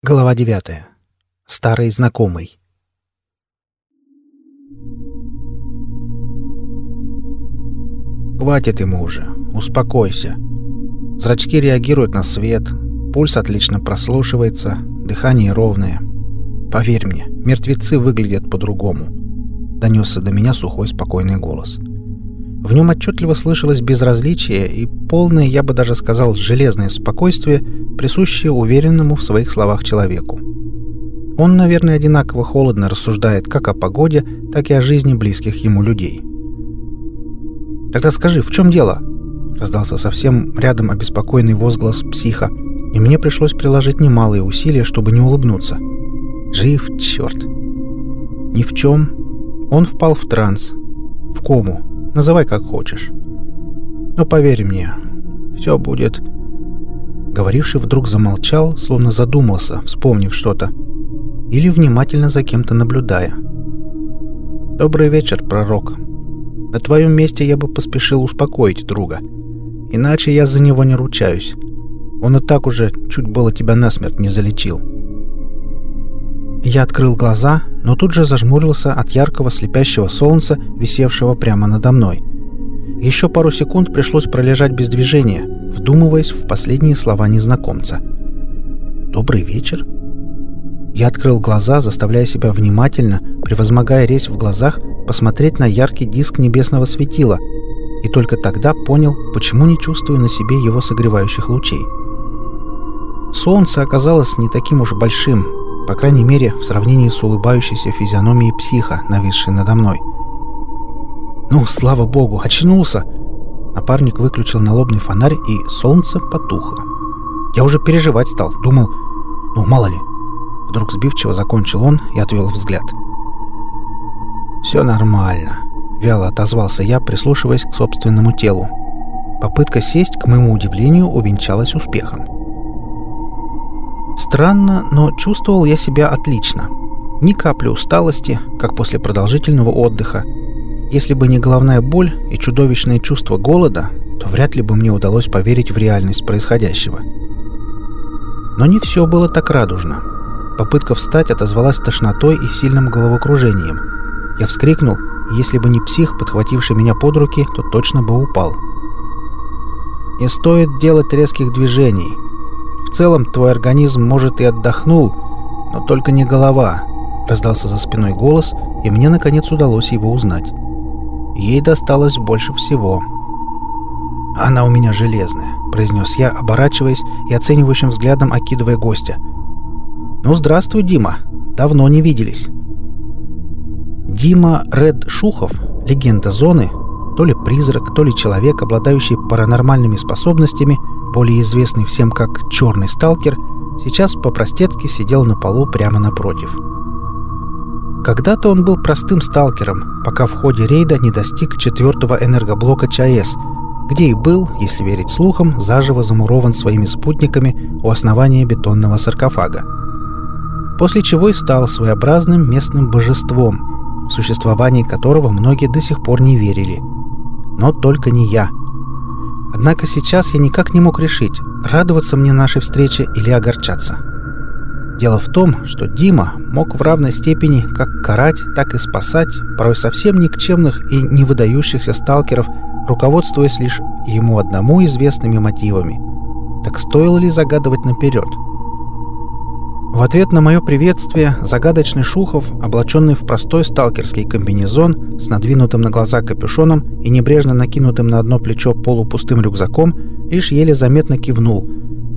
Глава 9. Старый знакомый. Хватит ему уже. Успокойся. Зрачки реагируют на свет, пульс отлично прослушивается, дыхание ровное. Поверь мне, мертвецы выглядят по-другому. Донесся до меня сухой спокойный голос. В нем отчетливо слышалось безразличие и полное, я бы даже сказал, железное спокойствие, присущее уверенному в своих словах человеку. Он, наверное, одинаково холодно рассуждает как о погоде, так и о жизни близких ему людей. «Тогда скажи, в чем дело?» Раздался совсем рядом обеспокоенный возглас психа, и мне пришлось приложить немалые усилия, чтобы не улыбнуться. «Жив, черт!» «Ни в чем. Он впал в транс. В кому. Называй как хочешь. Но поверь мне, все будет...» Говоривший вдруг замолчал, словно задумался, вспомнив что-то. Или внимательно за кем-то наблюдая. «Добрый вечер, пророк. На твоем месте я бы поспешил успокоить друга. Иначе я за него не ручаюсь. Он и так уже чуть было тебя насмерть не залечил». Я открыл глаза, но тут же зажмурился от яркого слепящего солнца, висевшего прямо надо мной. Еще пару секунд пришлось пролежать без движения, вдумываясь в последние слова незнакомца. «Добрый вечер?» Я открыл глаза, заставляя себя внимательно, превозмогая резь в глазах, посмотреть на яркий диск небесного светила, и только тогда понял, почему не чувствую на себе его согревающих лучей. Солнце оказалось не таким уж большим, по крайней мере, в сравнении с улыбающейся физиономией психа, нависшей надо мной. «Ну, слава богу, очнулся!» Напарник выключил налобный фонарь, и солнце потухло. Я уже переживать стал, думал, ну, мало ли. Вдруг сбивчиво закончил он и отвел взгляд. «Все нормально», — вяло отозвался я, прислушиваясь к собственному телу. Попытка сесть, к моему удивлению, увенчалась успехом. Странно, но чувствовал я себя отлично. Ни капли усталости, как после продолжительного отдыха. Если бы не головная боль и чудовищное чувство голода, то вряд ли бы мне удалось поверить в реальность происходящего. Но не все было так радужно. Попытка встать отозвалась тошнотой и сильным головокружением. Я вскрикнул, если бы не псих, подхвативший меня под руки, то точно бы упал. Не стоит делать резких движений, в целом, твой организм, может, и отдохнул, но только не голова», — раздался за спиной голос, и мне, наконец, удалось его узнать. Ей досталось больше всего. «Она у меня железная», — произнес я, оборачиваясь и оценивающим взглядом окидывая гостя. «Ну, здравствуй, Дима. Давно не виделись». Дима Ред Шухов, легенда зоны, то ли призрак, то ли человек, обладающий паранормальными способностями — более известный всем как «Черный сталкер», сейчас по-простецки сидел на полу прямо напротив. Когда-то он был простым сталкером, пока в ходе рейда не достиг четвертого энергоблока ЧАЭС, где и был, если верить слухам, заживо замурован своими спутниками у основания бетонного саркофага. После чего и стал своеобразным местным божеством, в существовании которого многие до сих пор не верили. Но только не я – Однако сейчас я никак не мог решить, радоваться мне нашей встрече или огорчаться. Дело в том, что Дима мог в равной степени как карать, так и спасать порой совсем никчемных и не выдающихся сталкеров, руководствуясь лишь ему одному известными мотивами. Так стоило ли загадывать наперед? В ответ на мое приветствие загадочный Шухов, облаченный в простой сталкерский комбинезон с надвинутым на глаза капюшоном и небрежно накинутым на одно плечо полупустым рюкзаком, лишь еле заметно кивнул.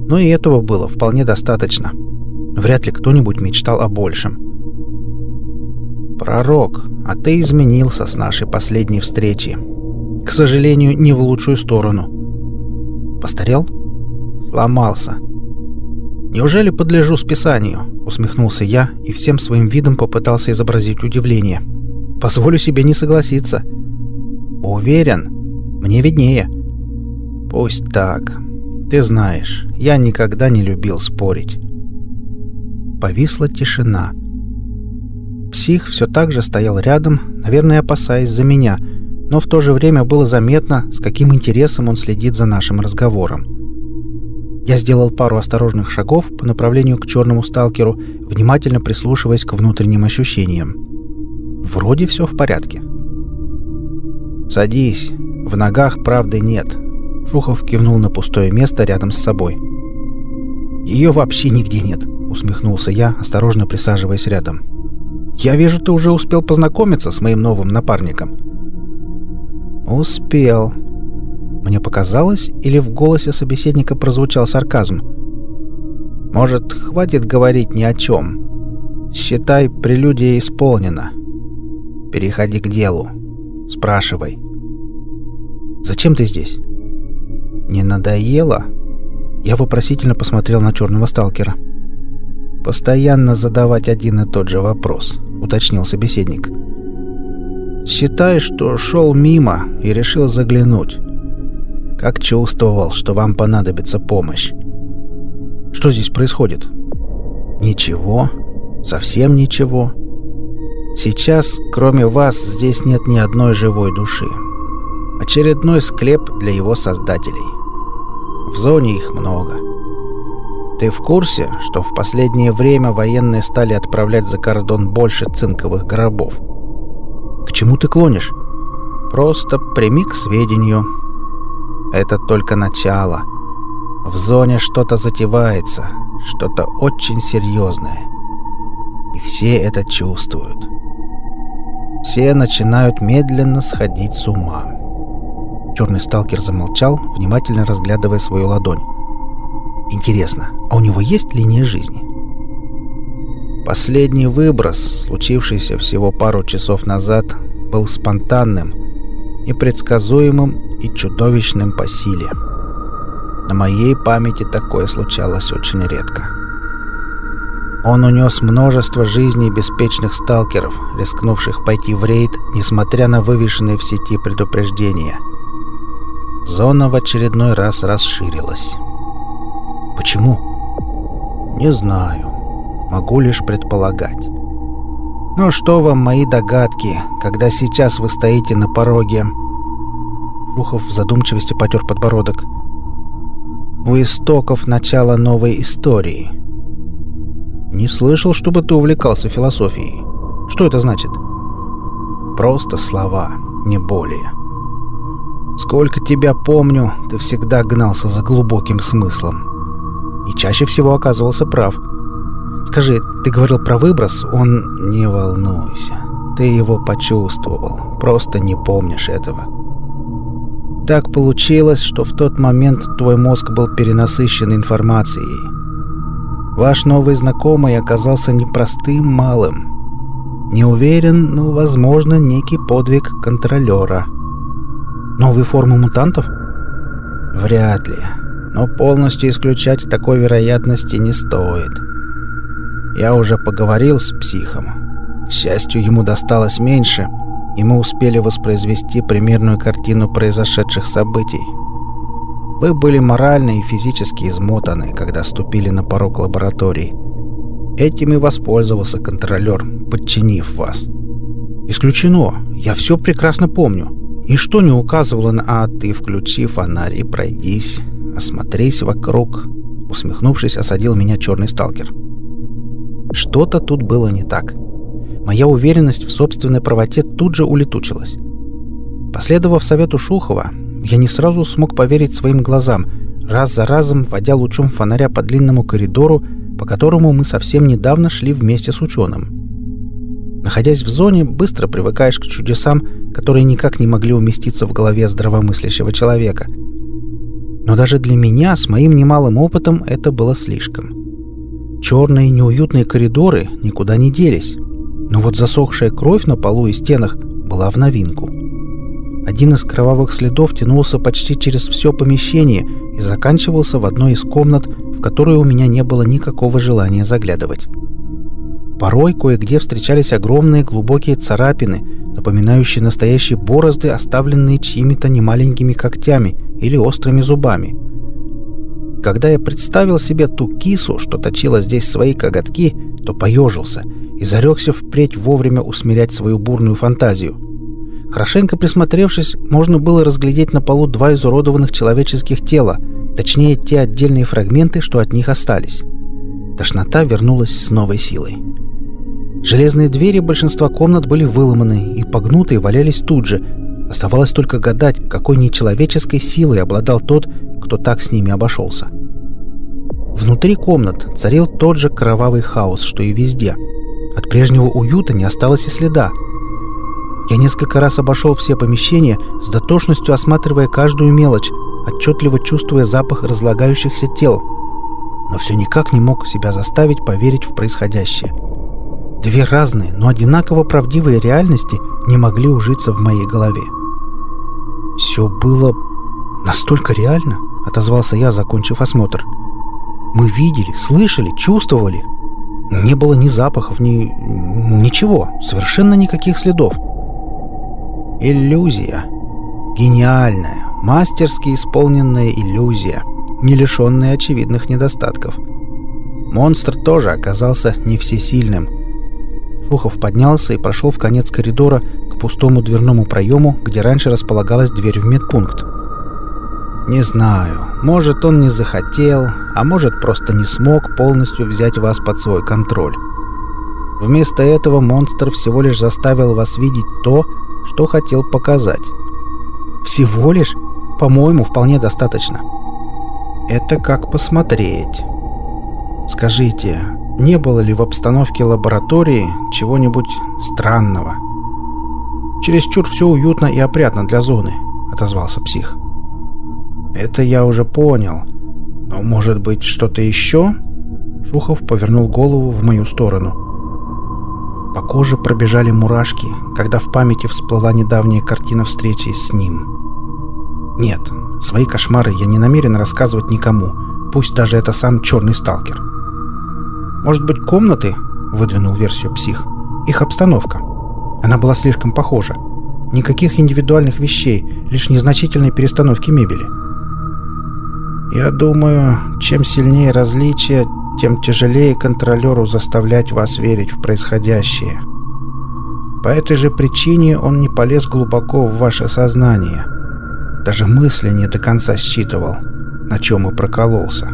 Но и этого было вполне достаточно. Вряд ли кто-нибудь мечтал о большем. «Пророк, а ты изменился с нашей последней встречи. К сожалению, не в лучшую сторону. Постарел? Сломался». «Неужели подлежу списанию?» — усмехнулся я и всем своим видом попытался изобразить удивление. «Позволю себе не согласиться». «Уверен? Мне виднее». «Пусть так. Ты знаешь, я никогда не любил спорить». Повисла тишина. Псих все так же стоял рядом, наверное, опасаясь за меня, но в то же время было заметно, с каким интересом он следит за нашим разговором. Я сделал пару осторожных шагов по направлению к черному сталкеру, внимательно прислушиваясь к внутренним ощущениям. Вроде все в порядке. «Садись. В ногах правды нет». Шухов кивнул на пустое место рядом с собой. «Ее вообще нигде нет», — усмехнулся я, осторожно присаживаясь рядом. «Я вижу, ты уже успел познакомиться с моим новым напарником». «Успел», мне показалось, или в голосе собеседника прозвучал сарказм. «Может, хватит говорить ни о чем? Считай, прелюдия исполнена. Переходи к делу. Спрашивай». «Зачем ты здесь?» «Не надоело?» Я вопросительно посмотрел на черного сталкера. «Постоянно задавать один и тот же вопрос», — уточнил собеседник. «Считай, что шел мимо и решил заглянуть как чувствовал, что вам понадобится помощь. Что здесь происходит? Ничего. Совсем ничего. Сейчас, кроме вас, здесь нет ни одной живой души. Очередной склеп для его создателей. В зоне их много. Ты в курсе, что в последнее время военные стали отправлять за кордон больше цинковых гробов? К чему ты клонишь? Просто прими к сведению – это только начало. В зоне что-то затевается, что-то очень серьезное. И все это чувствуют. Все начинают медленно сходить с ума. Черный сталкер замолчал, внимательно разглядывая свою ладонь. Интересно, а у него есть линия жизни? Последний выброс, случившийся всего пару часов назад, был спонтанным, непредсказуемым и чудовищным по силе. На моей памяти такое случалось очень редко. Он унес множество жизней беспечных сталкеров, рискнувших пойти в рейд, несмотря на вывешенные в сети предупреждения. Зона в очередной раз расширилась. Почему? Не знаю. Могу лишь предполагать. Но что вам мои догадки, когда сейчас вы стоите на пороге Шухов в задумчивости потер подбородок. «У истоков начала новой истории». «Не слышал, чтобы ты увлекался философией. Что это значит?» «Просто слова, не более. Сколько тебя помню, ты всегда гнался за глубоким смыслом. И чаще всего оказывался прав. Скажи, ты говорил про выброс, он... Не волнуйся, ты его почувствовал, просто не помнишь этого». Так получилось, что в тот момент твой мозг был перенасыщен информацией. Ваш новый знакомый оказался непростым малым. Не уверен, но, возможно, некий подвиг контролера. Новые формы мутантов? Вряд ли. Но полностью исключать такой вероятности не стоит. Я уже поговорил с психом. К счастью, ему досталось меньше — и мы успели воспроизвести примерную картину произошедших событий. Вы были морально и физически измотаны, когда ступили на порог лаборатории. Этим и воспользовался контролер, подчинив вас. Исключено. Я все прекрасно помню. Ничто не указывало на «А, ты включи фонарь и пройдись, осмотрись вокруг». Усмехнувшись, осадил меня черный сталкер. Что-то тут было не так. Моя уверенность в собственной правоте тут же улетучилась. Последовав совету Шухова, я не сразу смог поверить своим глазам, раз за разом водя лучом фонаря по длинному коридору, по которому мы совсем недавно шли вместе с ученым. Находясь в зоне, быстро привыкаешь к чудесам, которые никак не могли уместиться в голове здравомыслящего человека. Но даже для меня, с моим немалым опытом, это было слишком. Черные неуютные коридоры никуда не делись. Но вот засохшая кровь на полу и стенах была в новинку. Один из кровавых следов тянулся почти через все помещение и заканчивался в одной из комнат, в которую у меня не было никакого желания заглядывать. Порой кое-где встречались огромные глубокие царапины, напоминающие настоящие борозды, оставленные чьими-то немаленькими когтями или острыми зубами. Когда я представил себе ту кису, что точила здесь свои коготки, то поежился — и зарекся впредь вовремя усмирять свою бурную фантазию. Хорошенько присмотревшись, можно было разглядеть на полу два изуродованных человеческих тела, Точнее, те отдельные фрагменты, что от них остались. Тошнота вернулась с новой силой. Железные двери большинства комнат были выломаны и погнутые валялись тут же. Оставалось только гадать, какой нечеловеческой силой обладал тот, кто так с ними обошелся. Внутри комнат царил тот же кровавый хаос, что и везде. От прежнего уюта не осталось и следа. Я несколько раз обошел все помещения, с дотошностью осматривая каждую мелочь, отчетливо чувствуя запах разлагающихся тел. Но все никак не мог себя заставить поверить в происходящее. Две разные, но одинаково правдивые реальности не могли ужиться в моей голове. «Все было настолько реально», — отозвался я, закончив осмотр. «Мы видели, слышали, чувствовали. Не было ни запахов, ни... ничего, совершенно никаких следов. Иллюзия. Гениальная, мастерски исполненная иллюзия, не лишенная очевидных недостатков. Монстр тоже оказался не всесильным — Шухов поднялся и прошел в конец коридора к пустому дверному проему, где раньше располагалась дверь в медпункт. «Не знаю. Может, он не захотел, а может, просто не смог полностью взять вас под свой контроль. Вместо этого монстр всего лишь заставил вас видеть то, что хотел показать. Всего лишь? По-моему, вполне достаточно. Это как посмотреть. Скажите, не было ли в обстановке лаборатории чего-нибудь странного. «Чересчур все уютно и опрятно для зоны», — отозвался псих. «Это я уже понял. Но, может быть, что-то еще?» Шухов повернул голову в мою сторону. По коже пробежали мурашки, когда в памяти всплыла недавняя картина встречи с ним. «Нет, свои кошмары я не намерен рассказывать никому, пусть даже это сам черный сталкер». «Может быть, комнаты?» — выдвинул версию псих. «Их обстановка. Она была слишком похожа. Никаких индивидуальных вещей, лишь незначительные перестановки мебели». «Я думаю, чем сильнее различия, тем тяжелее контролеру заставлять вас верить в происходящее. По этой же причине он не полез глубоко в ваше сознание. Даже мысли не до конца считывал, на чем и прокололся».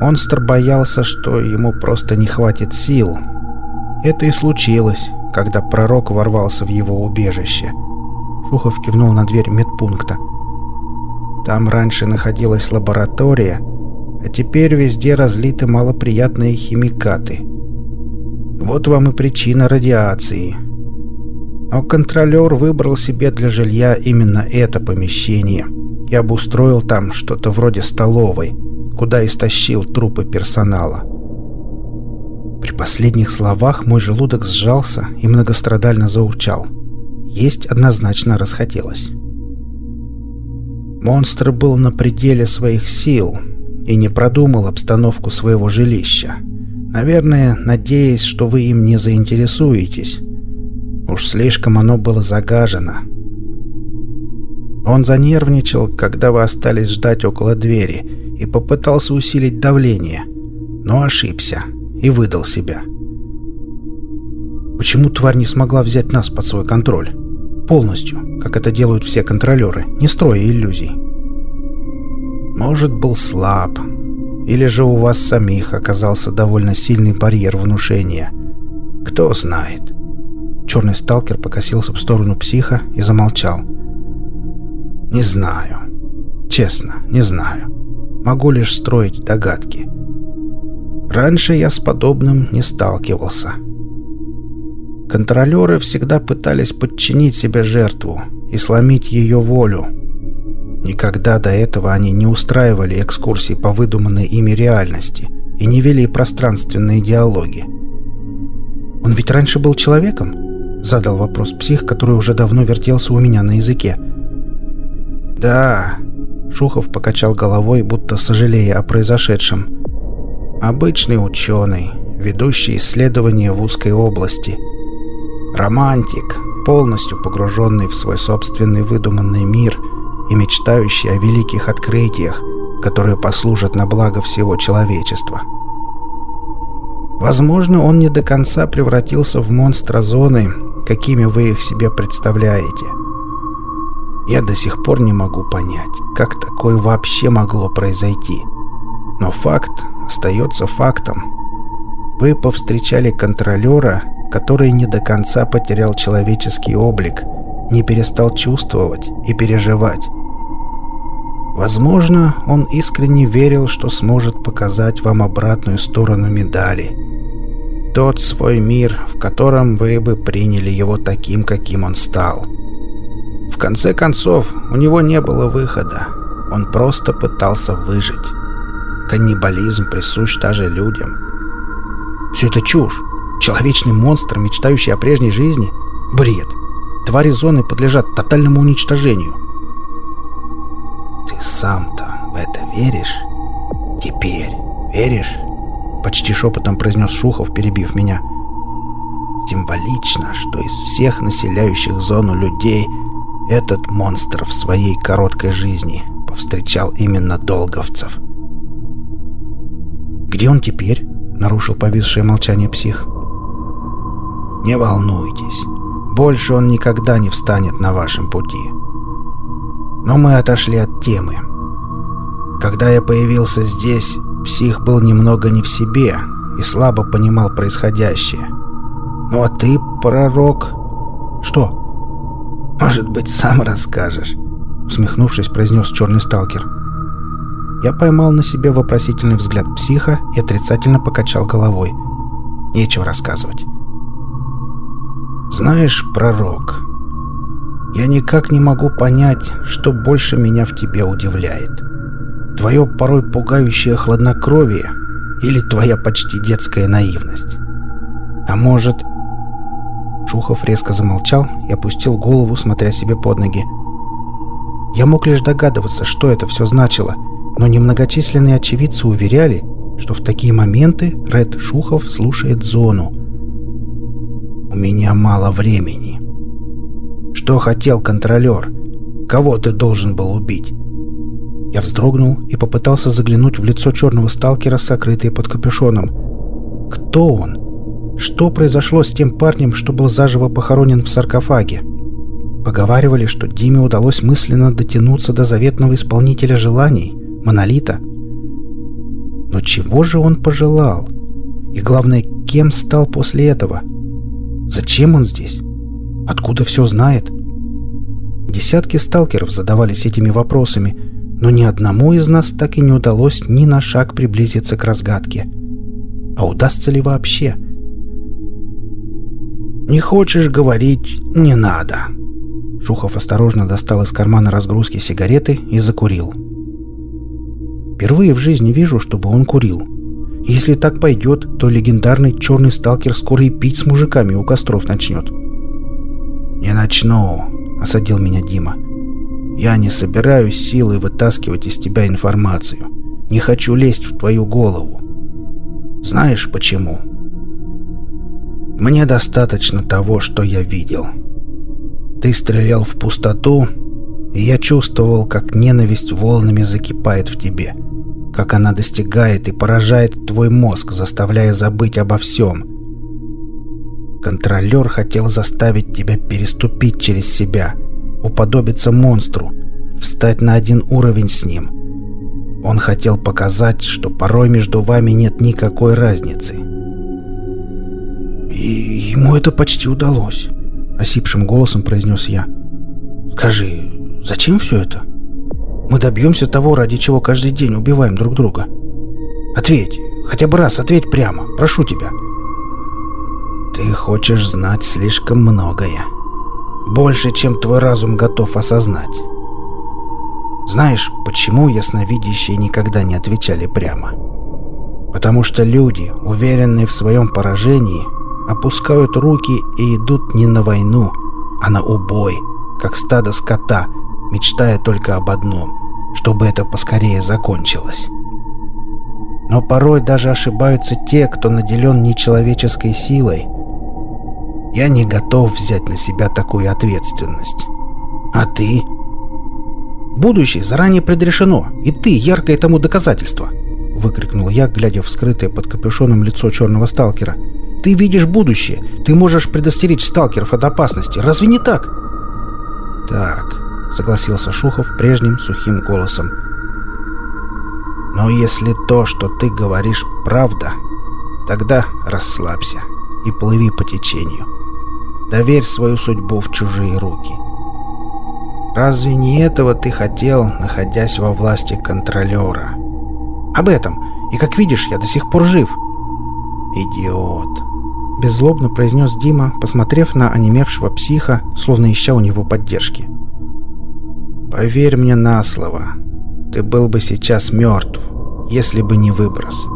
Монстр боялся, что ему просто не хватит сил. Это и случилось, когда пророк ворвался в его убежище. Шухов кивнул на дверь медпункта. Там раньше находилась лаборатория, а теперь везде разлиты малоприятные химикаты. Вот вам и причина радиации. Но контролер выбрал себе для жилья именно это помещение и обустроил там что-то вроде столовой – куда истощил трупы персонала. При последних словах мой желудок сжался и многострадально заурчал. Есть однозначно расхотелось. Монстр был на пределе своих сил и не продумал обстановку своего жилища. Наверное, надеясь, что вы им не заинтересуетесь. Уж слишком оно было загажено. Он занервничал, когда вы остались ждать около двери, и попытался усилить давление, но ошибся и выдал себя. Почему тварь не смогла взять нас под свой контроль? Полностью, как это делают все контролеры, не строя иллюзий. Может, был слаб, или же у вас самих оказался довольно сильный барьер внушения. Кто знает. Черный сталкер покосился в сторону психа и замолчал. Не знаю. Честно, не знаю. Могу лишь строить догадки. Раньше я с подобным не сталкивался. Контролеры всегда пытались подчинить себе жертву и сломить ее волю. Никогда до этого они не устраивали экскурсии по выдуманной ими реальности и не вели пространственные диалоги. «Он ведь раньше был человеком?» — задал вопрос псих, который уже давно вертелся у меня на языке. «Да, Шухов покачал головой, будто сожалея о произошедшем. «Обычный ученый, ведущий исследования в узкой области. Романтик, полностью погруженный в свой собственный выдуманный мир и мечтающий о великих открытиях, которые послужат на благо всего человечества. Возможно, он не до конца превратился в монстра зоны, какими вы их себе представляете». Я до сих пор не могу понять, как такое вообще могло произойти. Но факт остается фактом. Вы повстречали контролера, который не до конца потерял человеческий облик, не перестал чувствовать и переживать. Возможно, он искренне верил, что сможет показать вам обратную сторону медали. Тот свой мир, в котором вы бы приняли его таким, каким он стал. В конце концов, у него не было выхода. Он просто пытался выжить. Каннибализм присущ даже людям. Все это чушь. Человечный монстр, мечтающий о прежней жизни? Бред. Твари зоны подлежат тотальному уничтожению. Ты сам-то в это веришь? Теперь веришь? Почти шепотом произнес Шухов, перебив меня. Символично, что из всех населяющих зону людей этот монстр в своей короткой жизни повстречал именно долговцев. «Где он теперь?» — нарушил повисшее молчание псих. «Не волнуйтесь, больше он никогда не встанет на вашем пути. Но мы отошли от темы. Когда я появился здесь, псих был немного не в себе и слабо понимал происходящее. Ну а ты, пророк... Что?» «Может быть, сам расскажешь?» Усмехнувшись, произнес черный сталкер. Я поймал на себе вопросительный взгляд психа и отрицательно покачал головой. Нечего рассказывать. «Знаешь, пророк, я никак не могу понять, что больше меня в тебе удивляет. Твое порой пугающее хладнокровие или твоя почти детская наивность. А может, Шухов резко замолчал и опустил голову, смотря себе под ноги. Я мог лишь догадываться, что это все значило, но немногочисленные очевидцы уверяли, что в такие моменты Ред Шухов слушает зону. «У меня мало времени. Что хотел контролер? Кого ты должен был убить?» Я вздрогнул и попытался заглянуть в лицо черного сталкера, сокрытое под капюшоном. «Кто он?» Что произошло с тем парнем, что был заживо похоронен в саркофаге? Поговаривали, что Диме удалось мысленно дотянуться до заветного исполнителя желаний, Монолита. Но чего же он пожелал? И главное, кем стал после этого? Зачем он здесь? Откуда все знает? Десятки сталкеров задавались этими вопросами, но ни одному из нас так и не удалось ни на шаг приблизиться к разгадке. А удастся ли вообще? — «Не хочешь говорить — не надо». Шухов осторожно достал из кармана разгрузки сигареты и закурил. Впервые в жизни вижу, чтобы он курил. Если так пойдет, то легендарный черный сталкер скоро и пить с мужиками у костров начнет. «Не начну», — осадил меня Дима. «Я не собираюсь силой вытаскивать из тебя информацию. Не хочу лезть в твою голову. Знаешь почему?» Мне достаточно того, что я видел. Ты стрелял в пустоту, и я чувствовал, как ненависть волнами закипает в тебе, как она достигает и поражает твой мозг, заставляя забыть обо всем. Контролер хотел заставить тебя переступить через себя, уподобиться монстру, встать на один уровень с ним. Он хотел показать, что порой между вами нет никакой разницы. «И ему это почти удалось», — осипшим голосом произнес я. «Скажи, зачем все это? Мы добьемся того, ради чего каждый день убиваем друг друга. Ответь, хотя бы раз ответь прямо, прошу тебя». «Ты хочешь знать слишком многое. Больше, чем твой разум готов осознать. Знаешь, почему ясновидящие никогда не отвечали прямо?» Потому что люди, уверенные в своем поражении, опускают руки и идут не на войну, а на убой, как стадо скота, мечтая только об одном, чтобы это поскорее закончилось. Но порой даже ошибаются те, кто наделен нечеловеческой силой. Я не готов взять на себя такую ответственность. А ты? Будущее заранее предрешено, и ты яркое тому доказательство, выкрикнул я, глядя в скрытое под капюшоном лицо черного сталкера — ты видишь будущее. Ты можешь предостеречь сталкеров от опасности. Разве не так? Так, согласился Шухов прежним сухим голосом. «Но если то, что ты говоришь, правда, тогда расслабься и плыви по течению. Доверь свою судьбу в чужие руки. Разве не этого ты хотел, находясь во власти контролера? Об этом. И как видишь, я до сих пор жив. Идиот. Беззлобно произнес Дима, посмотрев на онемевшего психа, словно ища у него поддержки. «Поверь мне на слово, ты был бы сейчас мертв, если бы не выброс.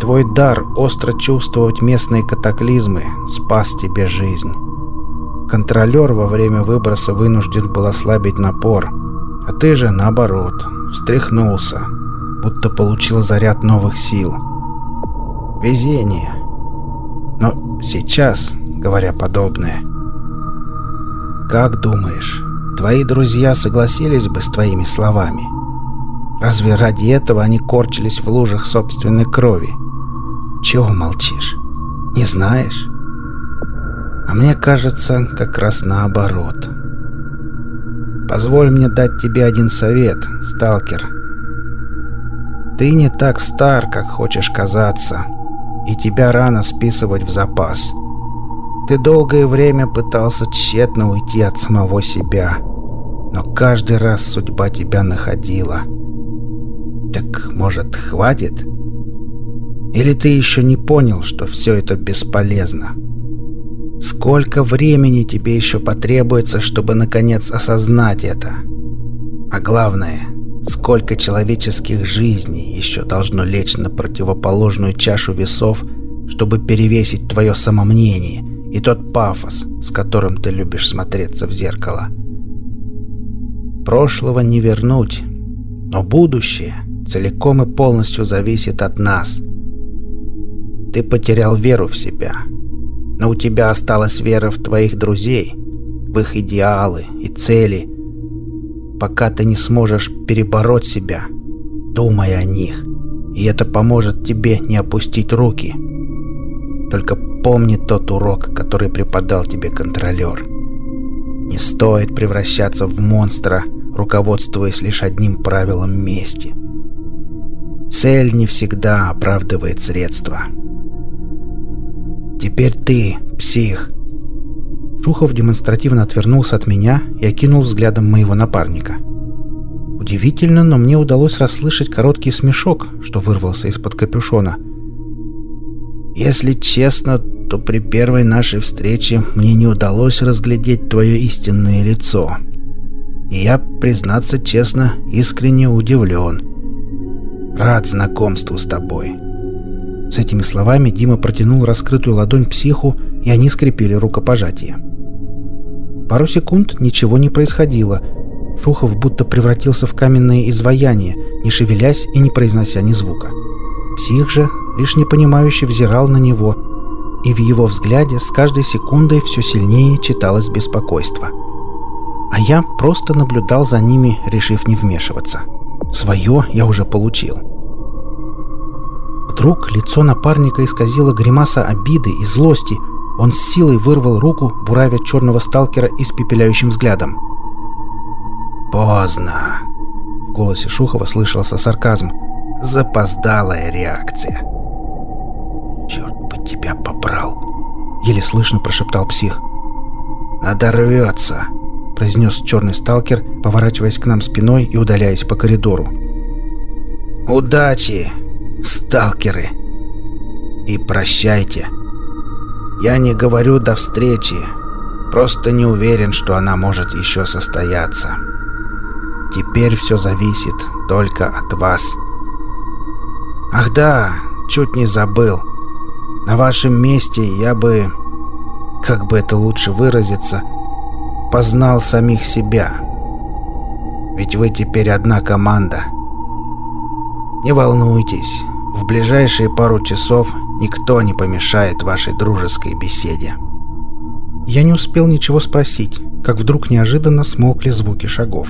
Твой дар остро чувствовать местные катаклизмы спас тебе жизнь. Контролер во время выброса вынужден был ослабить напор, а ты же, наоборот, встряхнулся, будто получил заряд новых сил. Везение. Но сейчас, говоря подобное, как думаешь, твои друзья согласились бы с твоими словами? Разве ради этого они корчились в лужах собственной крови? Чего молчишь? Не знаешь? А мне кажется, как раз наоборот. Позволь мне дать тебе один совет, сталкер. Ты не так стар, как хочешь казаться, и тебя рано списывать в запас. Ты долгое время пытался тщетно уйти от самого себя, но каждый раз судьба тебя находила. Так, может, хватит? — или ты еще не понял, что все это бесполезно? Сколько времени тебе еще потребуется, чтобы наконец осознать это? А главное, сколько человеческих жизней еще должно лечь на противоположную чашу весов, чтобы перевесить твое самомнение и тот пафос, с которым ты любишь смотреться в зеркало? Прошлого не вернуть, но будущее целиком и полностью зависит от нас – ты потерял веру в себя. Но у тебя осталась вера в твоих друзей, в их идеалы и цели. Пока ты не сможешь перебороть себя, думай о них. И это поможет тебе не опустить руки. Только помни тот урок, который преподал тебе контролер. Не стоит превращаться в монстра, руководствуясь лишь одним правилом мести. Цель не всегда оправдывает средства. «Теперь ты, псих!» Шухов демонстративно отвернулся от меня и окинул взглядом моего напарника. Удивительно, но мне удалось расслышать короткий смешок, что вырвался из-под капюшона. «Если честно, то при первой нашей встрече мне не удалось разглядеть твое истинное лицо. И я, признаться честно, искренне удивлен. Рад знакомству с тобой. С этими словами Дима протянул раскрытую ладонь психу, и они скрепили рукопожатие. Пару секунд ничего не происходило. Шухов будто превратился в каменное изваяние, не шевелясь и не произнося ни звука. Псих же лишь непонимающе взирал на него, и в его взгляде с каждой секундой все сильнее читалось беспокойство. А я просто наблюдал за ними, решив не вмешиваться. Свое я уже получил. Вдруг лицо напарника исказило гримаса обиды и злости. Он с силой вырвал руку, буравя черного сталкера испепеляющим взглядом. «Поздно!» В голосе Шухова слышался сарказм. «Запоздалая реакция!» «Черт бы тебя побрал!» Еле слышно прошептал псих. «Надорвется!» произнес черный сталкер, поворачиваясь к нам спиной и удаляясь по коридору. «Удачи!» сталкеры. И прощайте. Я не говорю до встречи, просто не уверен, что она может еще состояться. Теперь все зависит только от вас. Ах да, чуть не забыл. На вашем месте я бы, как бы это лучше выразиться, познал самих себя. Ведь вы теперь одна команда. Не волнуйтесь, в ближайшие пару часов никто не помешает вашей дружеской беседе. Я не успел ничего спросить, как вдруг неожиданно смолкли звуки шагов.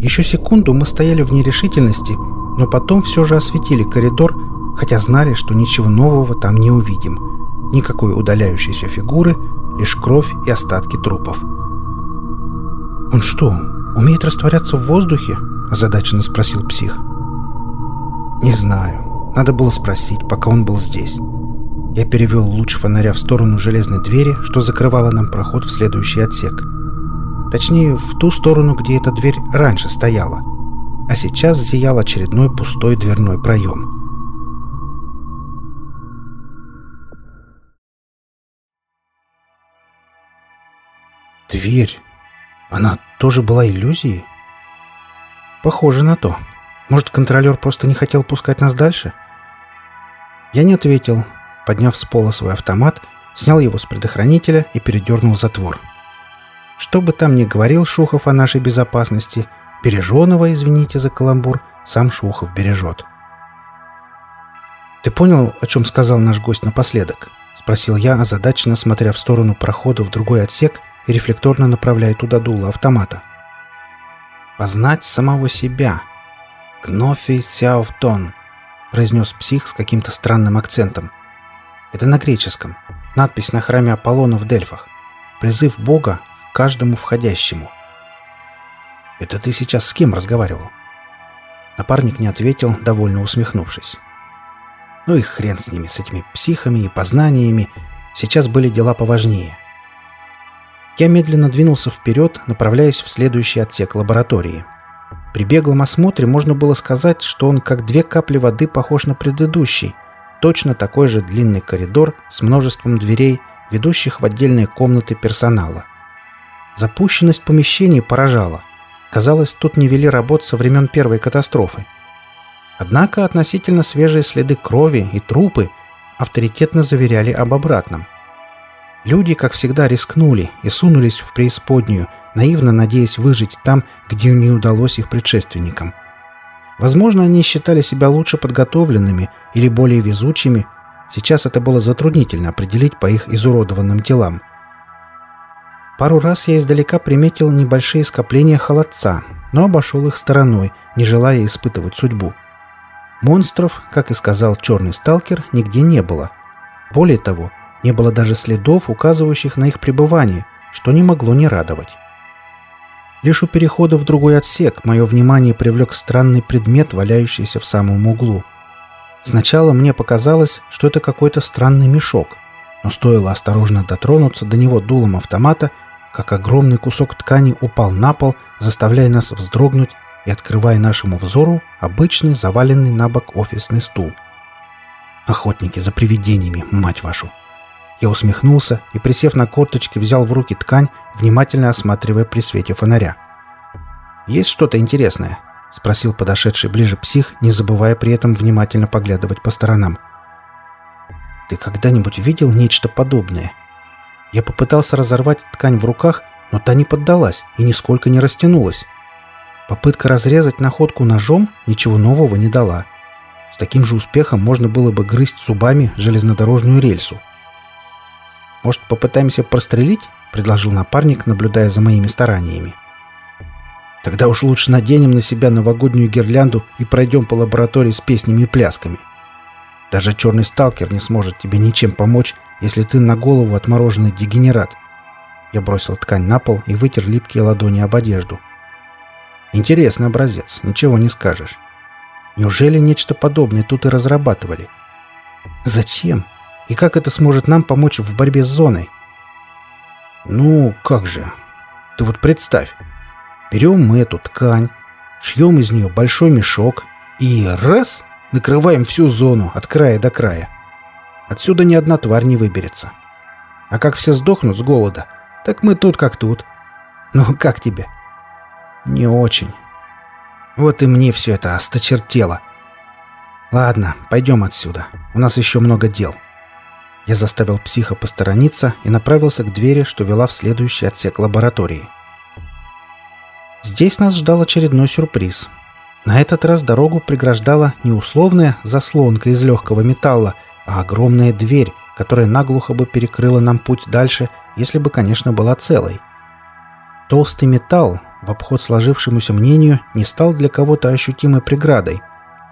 Еще секунду мы стояли в нерешительности, но потом все же осветили коридор, хотя знали, что ничего нового там не увидим. Никакой удаляющейся фигуры, лишь кровь и остатки трупов. «Он что, умеет растворяться в воздухе?» – озадаченно спросил псих. «Не знаю. Надо было спросить, пока он был здесь». Я перевел луч фонаря в сторону железной двери, что закрывало нам проход в следующий отсек. Точнее, в ту сторону, где эта дверь раньше стояла. А сейчас зиял очередной пустой дверной проем. Дверь. Она тоже была иллюзией? Похоже на то. Может, контролер просто не хотел пускать нас дальше? Я не ответил, подняв с пола свой автомат, снял его с предохранителя и передернул затвор. Что бы там ни говорил Шухов о нашей безопасности, береженого, извините за каламбур, сам Шухов бережет. «Ты понял, о чем сказал наш гость напоследок?» — спросил я, озадаченно смотря в сторону прохода в другой отсек рефлекторно направляя туда дуло автомата. «Познать самого себя. Кнофи Сяовтон», — произнес псих с каким-то странным акцентом. Это на греческом. Надпись на храме Аполлона в Дельфах. Призыв Бога к каждому входящему. «Это ты сейчас с кем разговаривал?» Напарник не ответил, довольно усмехнувшись. Ну и хрен с ними, с этими психами и познаниями. Сейчас были дела поважнее. Я медленно двинулся вперед, направляясь в следующий отсек лаборатории. При беглом осмотре можно было сказать, что он как две капли воды похож на предыдущий, точно такой же длинный коридор с множеством дверей, ведущих в отдельные комнаты персонала. Запущенность помещений поражала. Казалось, тут не вели работ со времен первой катастрофы. Однако относительно свежие следы крови и трупы авторитетно заверяли об обратном. Люди, как всегда, рискнули и сунулись в преисподнюю, наивно надеясь выжить там, где не удалось их предшественникам – Возможно, они считали себя лучше подготовленными или более везучими. Сейчас это было затруднительно определить по их изуродованным телам. Пару раз я издалека приметил небольшие скопления холодца, но обошел их стороной, не желая испытывать судьбу. Монстров, как и сказал черный сталкер, нигде не было. Более того, не было даже следов, указывающих на их пребывание, что не могло не радовать. Лишь у перехода в другой отсек мое внимание привлек странный предмет, валяющийся в самом углу. Сначала мне показалось, что это какой-то странный мешок, но стоило осторожно дотронуться до него дулом автомата, как огромный кусок ткани упал на пол, заставляя нас вздрогнуть и открывая нашему взору обычный заваленный на бок офисный стул. Охотники за привидениями, мать вашу! Я усмехнулся и, присев на корточки, взял в руки ткань, внимательно осматривая при свете фонаря. «Есть что-то интересное?» — спросил подошедший ближе псих, не забывая при этом внимательно поглядывать по сторонам. «Ты когда-нибудь видел нечто подобное?» Я попытался разорвать ткань в руках, но та не поддалась и нисколько не растянулась. Попытка разрезать находку ножом ничего нового не дала. С таким же успехом можно было бы грызть зубами железнодорожную рельсу. «Может, попытаемся прострелить?» — предложил напарник, наблюдая за моими стараниями. «Тогда уж лучше наденем на себя новогоднюю гирлянду и пройдем по лаборатории с песнями и плясками. Даже черный сталкер не сможет тебе ничем помочь, если ты на голову отмороженный дегенерат». Я бросил ткань на пол и вытер липкие ладони об одежду. «Интересный образец, ничего не скажешь. Неужели нечто подобное тут и разрабатывали?» «Зачем?» И как это сможет нам помочь в борьбе с зоной? Ну, как же. Ты вот представь. Берем мы эту ткань, шьем из нее большой мешок и раз накрываем всю зону от края до края. Отсюда ни одна тварь не выберется. А как все сдохнут с голода, так мы тут как тут. Ну, как тебе? Не очень. Вот и мне все это осточертело. Ладно, пойдем отсюда. У нас еще много дел. Я заставил психа посторониться и направился к двери, что вела в следующий отсек лаборатории. Здесь нас ждал очередной сюрприз. На этот раз дорогу преграждала не условная заслонка из легкого металла, а огромная дверь, которая наглухо бы перекрыла нам путь дальше, если бы, конечно, была целой. Толстый металл, в обход сложившемуся мнению, не стал для кого-то ощутимой преградой,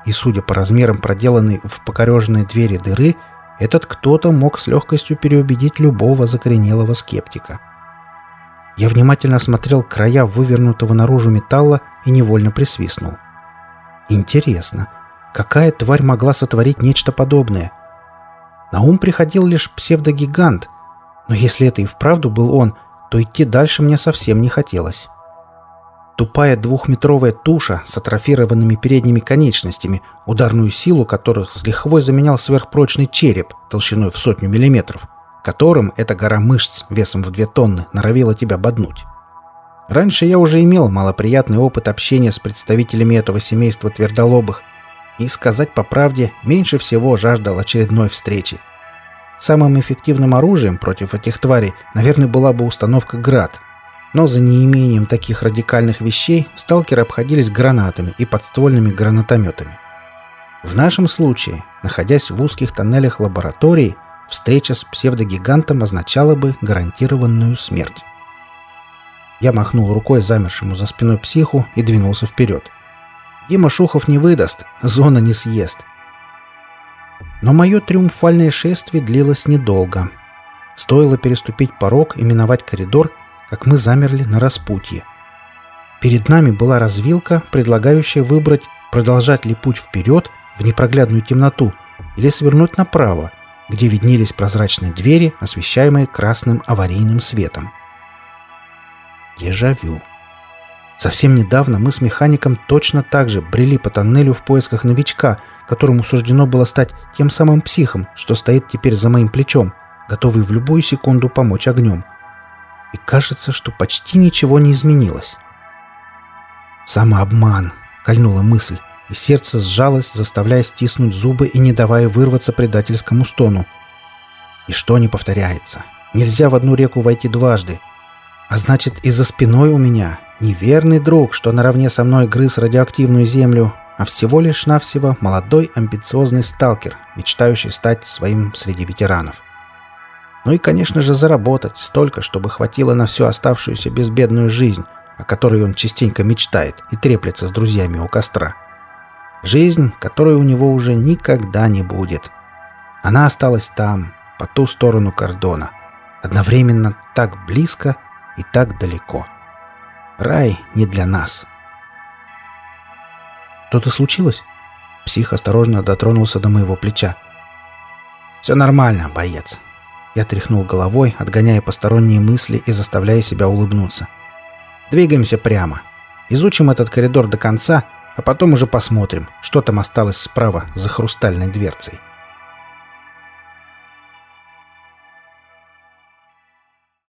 и, судя по размерам проделанной в покореженной двери дыры, этот кто-то мог с легкостью переубедить любого закоренелого скептика. Я внимательно осмотрел края вывернутого наружу металла и невольно присвистнул. Интересно, какая тварь могла сотворить нечто подобное? На ум приходил лишь псевдогигант, но если это и вправду был он, то идти дальше мне совсем не хотелось. Тупая двухметровая туша с атрофированными передними конечностями, ударную силу которых с лихвой заменял сверхпрочный череп толщиной в сотню миллиметров, которым эта гора мышц весом в две тонны норовила тебя боднуть. Раньше я уже имел малоприятный опыт общения с представителями этого семейства твердолобых, и, сказать по правде, меньше всего жаждал очередной встречи. Самым эффективным оружием против этих тварей, наверное, была бы установка «Град», но за неимением таких радикальных вещей сталкеры обходились гранатами и подствольными гранатометами. В нашем случае, находясь в узких тоннелях лаборатории, встреча с псевдогигантом означала бы гарантированную смерть. Я махнул рукой замершему за спиной психу и двинулся вперед. Дима Шухов не выдаст, зона не съест. Но мое триумфальное шествие длилось недолго. Стоило переступить порог и миновать коридор, как мы замерли на распутье. Перед нами была развилка, предлагающая выбрать, продолжать ли путь вперед в непроглядную темноту или свернуть направо, где виднелись прозрачные двери, освещаемые красным аварийным светом. Дежавю. Совсем недавно мы с механиком точно так же брели по тоннелю в поисках новичка, которому суждено было стать тем самым психом, что стоит теперь за моим плечом, готовый в любую секунду помочь огнем и кажется, что почти ничего не изменилось. «Самообман!» — кольнула мысль, и сердце сжалось, заставляя стиснуть зубы и не давая вырваться предательскому стону. И что не повторяется? Нельзя в одну реку войти дважды. А значит, и за спиной у меня неверный друг, что наравне со мной грыз радиоактивную землю, а всего лишь навсего молодой амбициозный сталкер, мечтающий стать своим среди ветеранов. Ну и, конечно же, заработать столько, чтобы хватило на всю оставшуюся безбедную жизнь, о которой он частенько мечтает и треплется с друзьями у костра. Жизнь, которой у него уже никогда не будет. Она осталась там, по ту сторону кордона, одновременно так близко и так далеко. Рай не для нас. Что-то случилось? Псих осторожно дотронулся до моего плеча. «Все нормально, боец. Я тряхнул головой, отгоняя посторонние мысли и заставляя себя улыбнуться. «Двигаемся прямо. Изучим этот коридор до конца, а потом уже посмотрим, что там осталось справа за хрустальной дверцей».